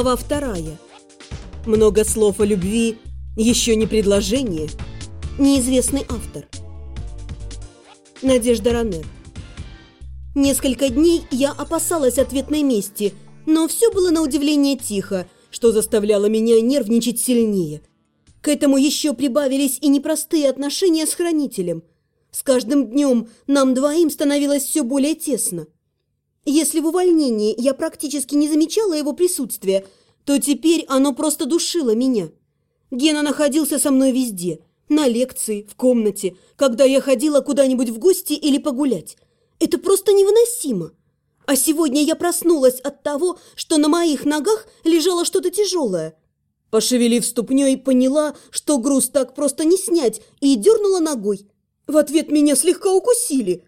Глава вторая. Много слов о любви, еще не предложение. Неизвестный автор. Надежда Ранер. Несколько дней я опасалась ответной мести, но все было на удивление тихо, что заставляло меня нервничать сильнее. К этому еще прибавились и непростые отношения с хранителем. С каждым днем нам двоим становилось все более тесно. Если в увольнении я практически не замечала его присутствия, то теперь оно просто душило меня. Гена находился со мной везде. На лекции, в комнате, когда я ходила куда-нибудь в гости или погулять. Это просто невыносимо. А сегодня я проснулась от того, что на моих ногах лежало что-то тяжелое. Пошевелив ступней, поняла, что груз так просто не снять, и дернула ногой. В ответ меня слегка укусили –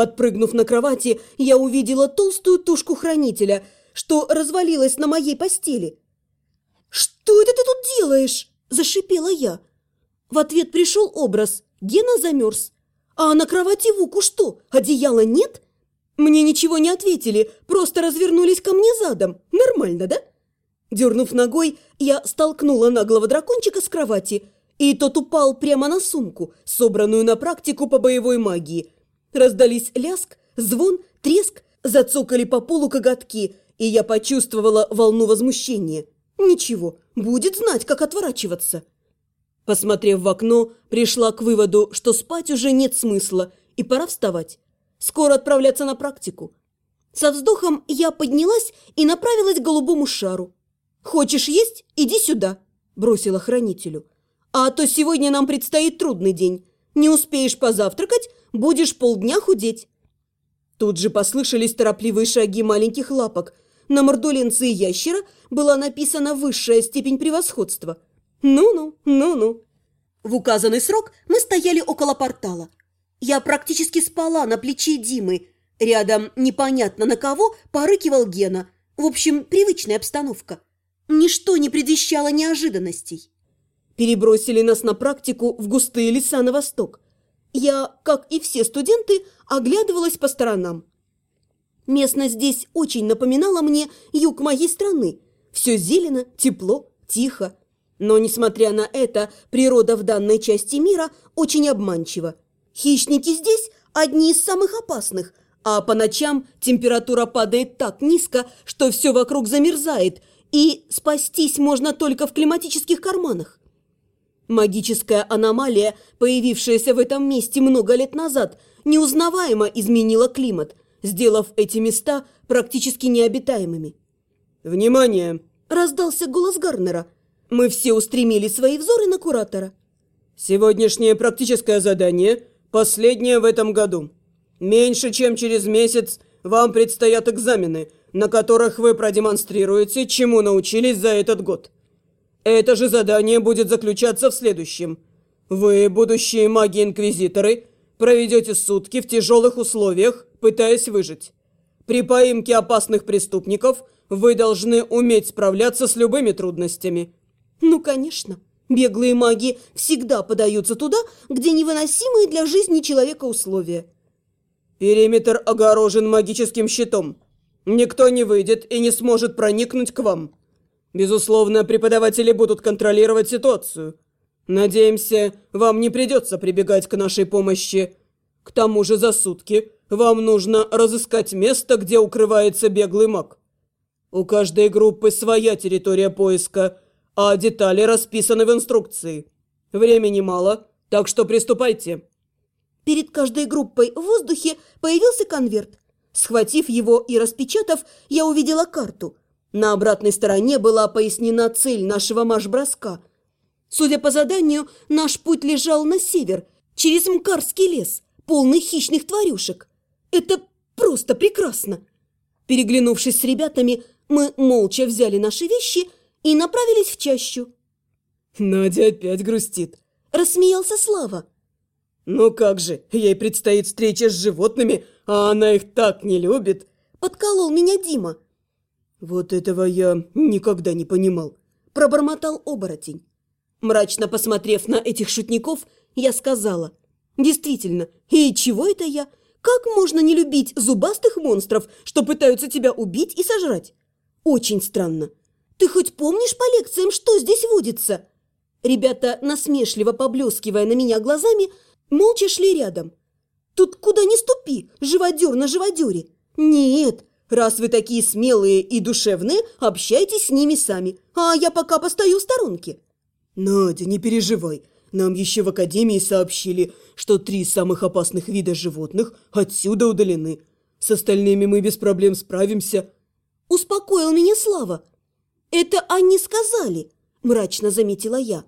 Подпрыгнув на кровати, я увидела толстую тушку хранителя, что развалилась на моей постели. «Что это ты тут делаешь?» – зашипела я. В ответ пришел образ. Гена замерз. «А на кровати Вуку что, одеяла нет?» Мне ничего не ответили, просто развернулись ко мне задом. Нормально, да? Дернув ногой, я столкнула наглого дракончика с кровати, и тот упал прямо на сумку, собранную на практику по боевой магии – Раздались ляск, звон, треск, зацокали по полу коготки, и я почувствовала волну возмущения. Ничего, будет знать, как отворачиваться. Посмотрев в окно, пришла к выводу, что спать уже нет смысла, и пора вставать. Скоро отправляться на практику. Со вздохом я поднялась и направилась к голубому шару. «Хочешь есть? Иди сюда», – бросила хранителю. «А то сегодня нам предстоит трудный день. Не успеешь позавтракать, будешь полдня худеть». Тут же послышались торопливые шаги маленьких лапок. На мордолинце ящера была написана высшая степень превосходства. «Ну-ну, ну-ну». В указанный срок мы стояли около портала. Я практически спала на плече Димы. Рядом непонятно на кого порыкивал Гена. В общем, привычная обстановка. Ничто не предвещало неожиданностей. Перебросили нас на практику в густые леса на восток. Я, как и все студенты, оглядывалась по сторонам. Местность здесь очень напоминала мне юг моей страны. Все зелено, тепло, тихо. Но, несмотря на это, природа в данной части мира очень обманчива. Хищники здесь одни из самых опасных, а по ночам температура падает так низко, что все вокруг замерзает, и спастись можно только в климатических карманах. Магическая аномалия, появившаяся в этом месте много лет назад, неузнаваемо изменила климат, сделав эти места практически необитаемыми. «Внимание!» – раздался голос Гарнера. Мы все устремили свои взоры на куратора. «Сегодняшнее практическое задание – последнее в этом году. Меньше чем через месяц вам предстоят экзамены, на которых вы продемонстрируете, чему научились за этот год». Это же задание будет заключаться в следующем. Вы, будущие маги-инквизиторы, проведете сутки в тяжелых условиях, пытаясь выжить. При поимке опасных преступников вы должны уметь справляться с любыми трудностями. Ну, конечно. Беглые маги всегда подаются туда, где невыносимые для жизни человека условия. Периметр огорожен магическим щитом. Никто не выйдет и не сможет проникнуть к вам. Безусловно, преподаватели будут контролировать ситуацию. Надеемся, вам не придется прибегать к нашей помощи. К тому же за сутки вам нужно разыскать место, где укрывается беглый маг. У каждой группы своя территория поиска, а детали расписаны в инструкции. Времени мало, так что приступайте. Перед каждой группой в воздухе появился конверт. Схватив его и распечатав, я увидела карту – на обратной стороне была пояснена цель нашего марш-броска. Судя по заданию, наш путь лежал на север, через Мкарский лес, полный хищных тварюшек. Это просто прекрасно! Переглянувшись с ребятами, мы молча взяли наши вещи и направились в чащу. «Надя опять грустит», – рассмеялся Слава. «Ну как же, ей предстоит встреча с животными, а она их так не любит», – подколол меня Дима. «Вот этого я никогда не понимал», – пробормотал оборотень. Мрачно посмотрев на этих шутников, я сказала, «Действительно, и чего это я? Как можно не любить зубастых монстров, что пытаются тебя убить и сожрать? Очень странно. Ты хоть помнишь по лекциям, что здесь водится?» Ребята, насмешливо поблескивая на меня глазами, молча шли рядом. «Тут куда ни ступи, живодер на живодере!» «Нет, раз вы такие смелые и душевные, общайтесь с ними сами, а я пока постою в сторонке». «Надя, не переживай, нам еще в академии сообщили, что три самых опасных вида животных отсюда удалены. С остальными мы без проблем справимся». Успокоил меня Слава. «Это они сказали», – мрачно заметила я.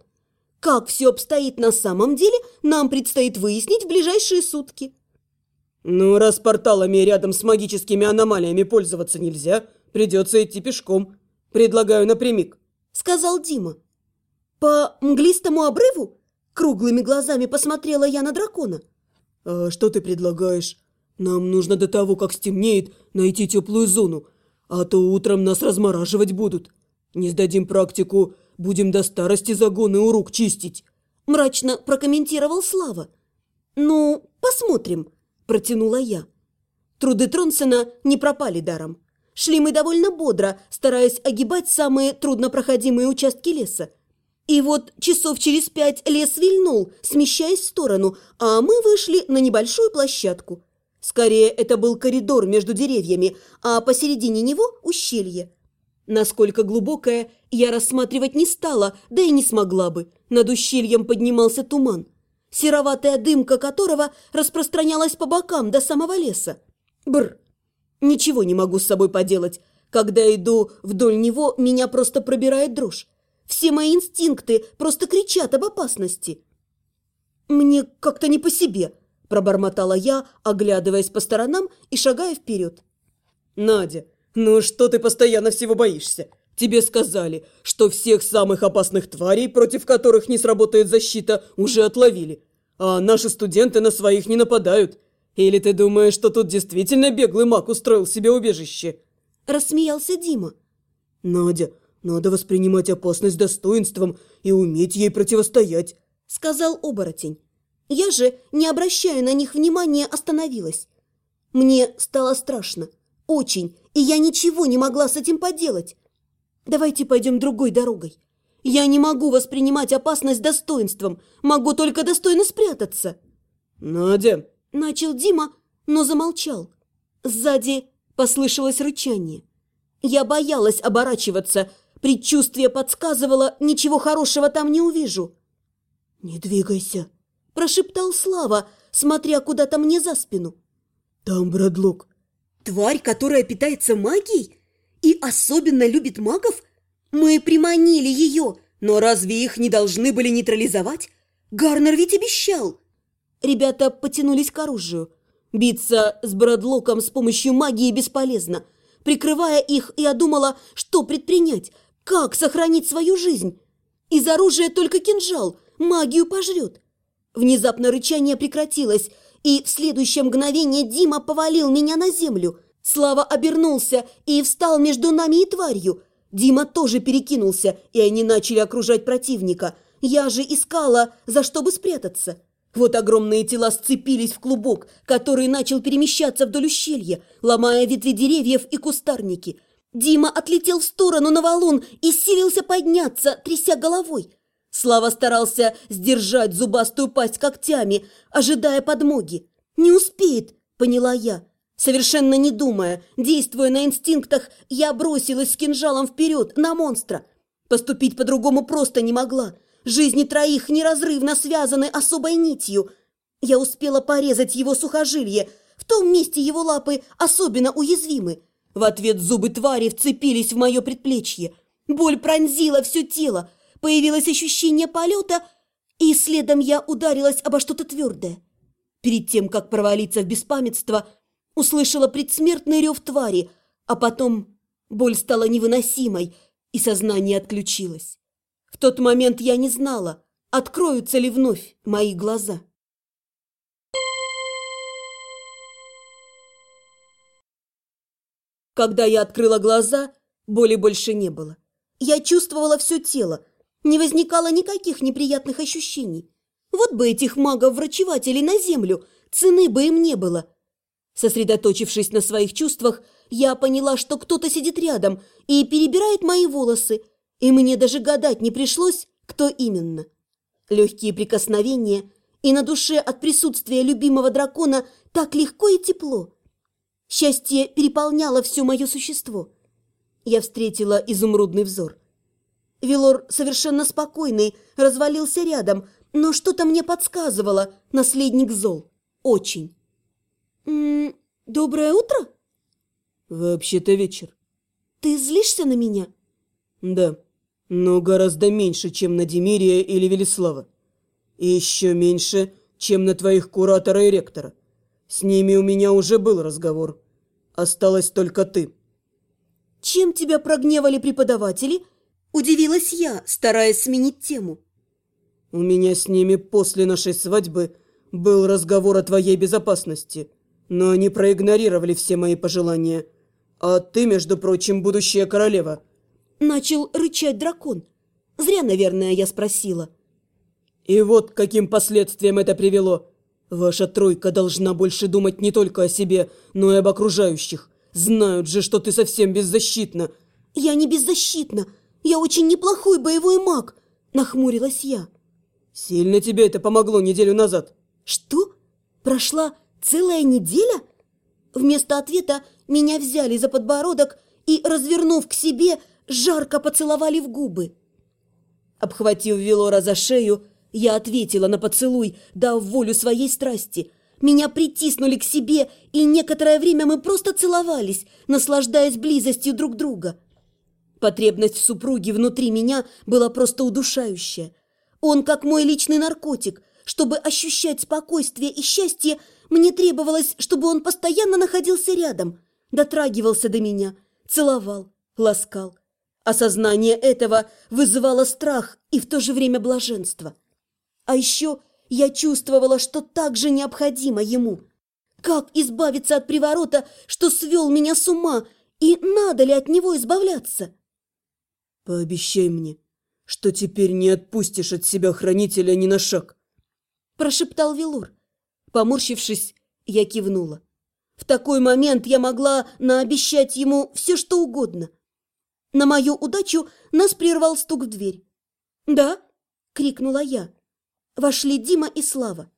«Как все обстоит на самом деле, нам предстоит выяснить в ближайшие сутки». «Ну, раз порталами рядом с магическими аномалиями пользоваться нельзя, придется идти пешком. Предлагаю напрямик», – сказал Дима. «По мглистому обрыву?» Круглыми глазами посмотрела я на дракона. «А что ты предлагаешь? Нам нужно до того, как стемнеет, найти теплую зону, а то утром нас размораживать будут. Не сдадим практику, будем до старости загоны у рук чистить», – мрачно прокомментировал Слава. «Ну, посмотрим», – протянула я. Труды Тронсена не пропали даром. Шли мы довольно бодро, стараясь огибать самые труднопроходимые участки леса. И вот часов через пять лес вильнул, смещаясь в сторону, а мы вышли на небольшую площадку. Скорее, это был коридор между деревьями, а посередине него ущелье. Насколько глубокое, я рассматривать не стала, да и не смогла бы. Над ущельем поднимался туман, сероватая дымка которого распространялась по бокам до самого леса. Бр! Ничего не могу с собой поделать. Когда иду вдоль него, меня просто пробирает дрожь. Все мои инстинкты просто кричат об опасности. «Мне как-то не по себе», – пробормотала я, оглядываясь по сторонам и шагая вперед. «Надя, ну что ты постоянно всего боишься? Тебе сказали, что всех самых опасных тварей, против которых не сработает защита, уже отловили. А наши студенты на своих не нападают. Или ты думаешь, что тут действительно беглый маг устроил себе убежище?» Рассмеялся Дима. «Надя, надо воспринимать опасность достоинством и уметь ей противостоять», — сказал оборотень. Я же, не обращая на них внимания, остановилась. Мне стало страшно. Очень. И я ничего не могла с этим поделать. Давайте пойдем другой дорогой. Я не могу воспринимать опасность достоинством. Могу только достойно спрятаться. «Надя!» – начал Дима, но замолчал. Сзади послышалось рычание. Я боялась оборачиваться, Предчувствие подсказывало, ничего хорошего там не увижу. «Не двигайся», – прошептал Слава, смотря куда-то мне за спину. «Там Брадлок». «Тварь, которая питается магией? И особенно любит магов? Мы приманили ее, но разве их не должны были нейтрализовать? Гарнер ведь обещал!» Ребята потянулись к оружию. Биться с Брадлоком с помощью магии бесполезно. Прикрывая их, я думала, что предпринять, как сохранить свою жизнь? Из оружия только кинжал, магию пожрет. Внезапно рычание прекратилось, и в следующее мгновение Дима повалил меня на землю. Слава обернулся и встал между нами и тварью. Дима тоже перекинулся, и они начали окружать противника. Я же искала, за что бы спрятаться. Вот огромные тела сцепились в клубок, который начал перемещаться вдоль ущелья, ломая ветви деревьев и кустарники – Дима отлетел в сторону на валун и силился подняться, тряся головой. Слава старался сдержать зубастую пасть когтями, ожидая подмоги. «Не успеет», — поняла я. Совершенно не думая, действуя на инстинктах, я бросилась с кинжалом вперед на монстра. Поступить по-другому просто не могла. Жизни троих неразрывно связаны особой нитью. Я успела порезать его сухожилие. В том месте его лапы особенно уязвимы. В ответ зубы твари вцепились в мое предплечье. Боль пронзила все тело. Появилось ощущение полета, и следом я ударилась обо что-то твердое. Перед тем, как провалиться в беспамятство, услышала предсмертный рев твари, а потом боль стала невыносимой, и сознание отключилось. В тот момент я не знала, откроются ли вновь мои глаза. Когда я открыла глаза, боли больше не было. Я чувствовала все тело, не возникало никаких неприятных ощущений. Вот бы этих магов-врачевателей на землю, цены бы им не было. Сосредоточившись на своих чувствах, я поняла, что кто-то сидит рядом и перебирает мои волосы, и мне даже гадать не пришлось, кто именно. Легкие прикосновения, и на душе от присутствия любимого дракона так легко и тепло. Счастье переполняло все мое существо. Я встретила изумрудный взор. Велор, совершенно спокойный, развалился рядом, но что-то мне подсказывало, наследник зол. Очень. «М -м, «Доброе утро?» «Вообще-то вечер». «Ты злишься на меня?» «Да, но гораздо меньше, чем на Демирия или Велислава. И еще меньше, чем на твоих куратора и ректора. С ними у меня уже был разговор. Осталась только ты». «Чем тебя прогневали преподаватели?» Удивилась я, стараясь сменить тему. «У меня с ними после нашей свадьбы был разговор о твоей безопасности, но они проигнорировали все мои пожелания. А ты, между прочим, будущая королева». Начал рычать дракон. Зря, наверное, я спросила. «И вот к каким последствиям это привело. Ваша тройка должна больше думать не только о себе, но и об окружающих. Знают же, что ты совсем беззащитна». «Я не беззащитна. Я очень неплохой боевой маг», – нахмурилась я. «Сильно тебе это помогло неделю назад?» «Что? Прошла целая неделя?» Вместо ответа меня взяли за подбородок и, развернув к себе, жарко поцеловали в губы. Обхватив Велора за шею, я ответила на поцелуй, дав волю своей страсти. Меня притиснули к себе, и некоторое время мы просто целовались, наслаждаясь близостью друг друга. Потребность в супруге внутри меня была просто удушающая. Он как мой личный наркотик. Чтобы ощущать спокойствие и счастье, мне требовалось, чтобы он постоянно находился рядом, дотрагивался до меня, целовал, ласкал. Осознание этого вызывало страх и в то же время блаженство. А еще я чувствовала, что так же необходимо ему. Как избавиться от приворота, что свел меня с ума, и надо ли от него избавляться? «Пообещай мне, что теперь не отпустишь от себя хранителя ни на шаг», – прошептал Велур. Поморщившись, я кивнула. В такой момент я могла наобещать ему все, что угодно – на мою удачу нас прервал стук в дверь. «Да?» – крикнула я. Вошли Дима и Слава.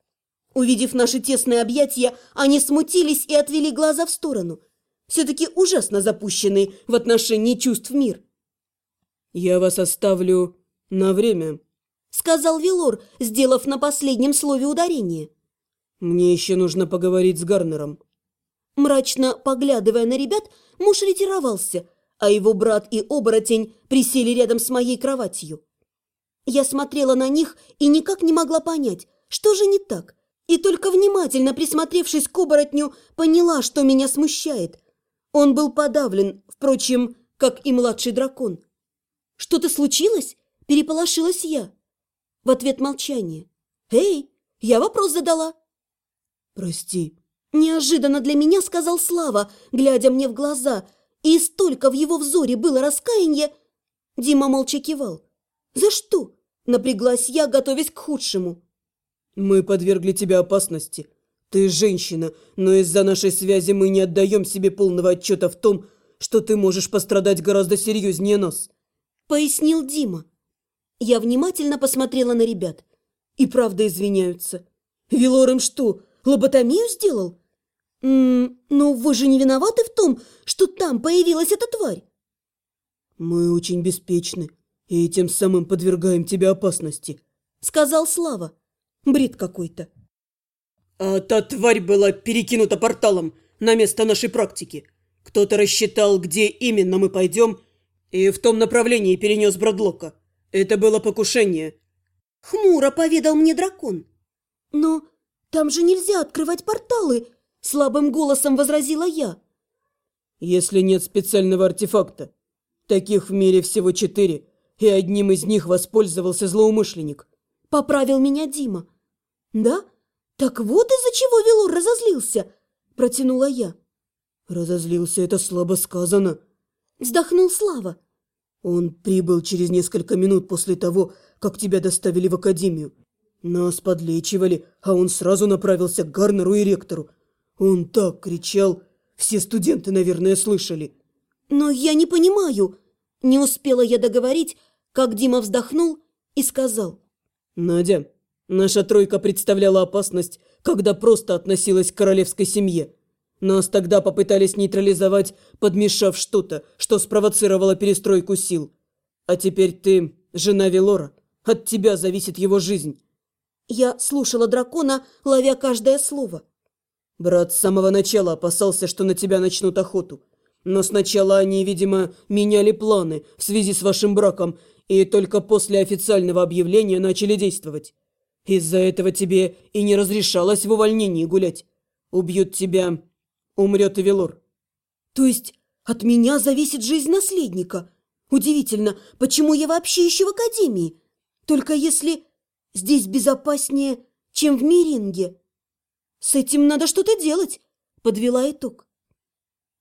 Увидев наши тесные объятия, они смутились и отвели глаза в сторону. Все-таки ужасно запущенный в отношении чувств мир. «Я вас оставлю на время», – сказал Велор, сделав на последнем слове ударение. «Мне еще нужно поговорить с Гарнером». Мрачно поглядывая на ребят, муж ретировался – а его брат и оборотень присели рядом с моей кроватью. Я смотрела на них и никак не могла понять, что же не так, и только внимательно присмотревшись к оборотню, поняла, что меня смущает. Он был подавлен, впрочем, как и младший дракон. «Что-то случилось?» – переполошилась я. В ответ молчание. «Эй, я вопрос задала». «Прости», – неожиданно для меня сказал Слава, глядя мне в глаза – и столько в его взоре было раскаяния. Дима молча кивал. «За что?» – напряглась я, готовясь к худшему. «Мы подвергли тебя опасности. Ты женщина, но из-за нашей связи мы не отдаем себе полного отчета в том, что ты можешь пострадать гораздо серьезнее нас», – пояснил Дима. Я внимательно посмотрела на ребят. И правда извиняются. Велор им что, лоботомию сделал? «М но вы же не виноваты в том, что там появилась эта тварь?» «Мы очень беспечны и тем самым подвергаем тебя опасности», — сказал Слава. Бред какой-то. «А та тварь была перекинута порталом на место нашей практики. Кто-то рассчитал, где именно мы пойдем, и в том направлении перенес Бродлока. Это было покушение». Хмуро поведал мне дракон. «Но там же нельзя открывать порталы», Слабым голосом возразила я. Если нет специального артефакта. Таких в мире всего четыре, и одним из них воспользовался злоумышленник. Поправил меня Дима. Да? Так вот из-за чего Велор разозлился, протянула я. Разозлился это слабо сказано. Вздохнул Слава. Он прибыл через несколько минут после того, как тебя доставили в академию. Нас подлечивали, а он сразу направился к Гарнеру и ректору. Он так кричал, все студенты, наверное, слышали. Но я не понимаю. Не успела я договорить, как Дима вздохнул и сказал. Надя, наша тройка представляла опасность, когда просто относилась к королевской семье. Нас тогда попытались нейтрализовать, подмешав что-то, что спровоцировало перестройку сил. А теперь ты жена Велора. От тебя зависит его жизнь. Я слушала дракона, ловя каждое слово. Брат с самого начала опасался, что на тебя начнут охоту. Но сначала они, видимо, меняли планы в связи с вашим браком и только после официального объявления начали действовать. Из-за этого тебе и не разрешалось в увольнении гулять. Убьют тебя, умрет и Велор. То есть от меня зависит жизнь наследника? Удивительно, почему я вообще еще в академии? Только если здесь безопаснее, чем в Миринге. С этим надо что-то делать, подвела итог.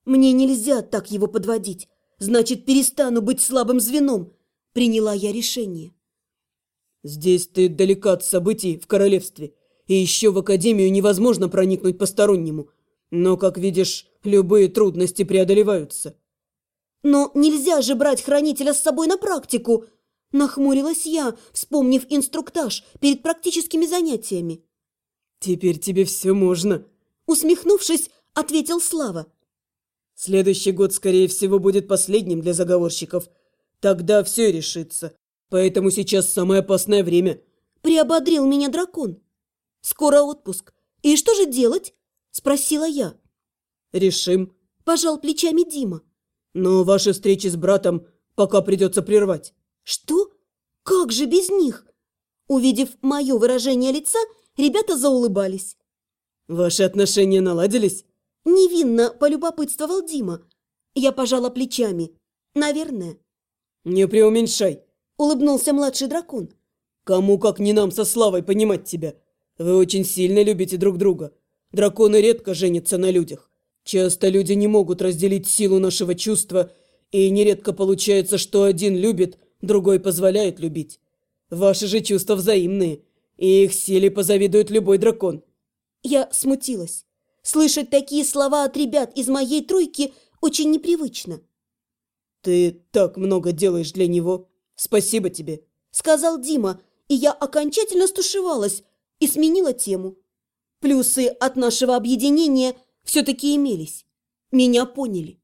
Мне нельзя так его подводить. Значит, перестану быть слабым звеном. Приняла я решение. Здесь ты далека от событий в королевстве. И еще в академию невозможно проникнуть постороннему. Но, как видишь, любые трудности преодолеваются. Но нельзя же брать хранителя с собой на практику. Нахмурилась я, вспомнив инструктаж перед практическими занятиями. Теперь тебе все можно. Усмехнувшись, ответил Слава. Следующий год, скорее всего, будет последним для заговорщиков. Тогда все решится. Поэтому сейчас самое опасное время. Приободрил меня дракон. Скоро отпуск. И что же делать? Спросила я. Решим. Пожал плечами Дима. Но ваши встречи с братом пока придется прервать. Что? Как же без них? Увидев мое выражение лица, ребята заулыбались. Ваши отношения наладились? Невинно полюбопытствовал Дима. Я пожала плечами. Наверное. Не преуменьшай. Улыбнулся младший дракон. Кому как не нам со Славой понимать тебя. Вы очень сильно любите друг друга. Драконы редко женятся на людях. Часто люди не могут разделить силу нашего чувства, и нередко получается, что один любит, другой позволяет любить. Ваши же чувства взаимные, и их силе позавидует любой дракон. Я смутилась. Слышать такие слова от ребят из моей тройки очень непривычно. «Ты так много делаешь для него. Спасибо тебе», — сказал Дима, и я окончательно стушевалась и сменила тему. Плюсы от нашего объединения все-таки имелись. Меня поняли.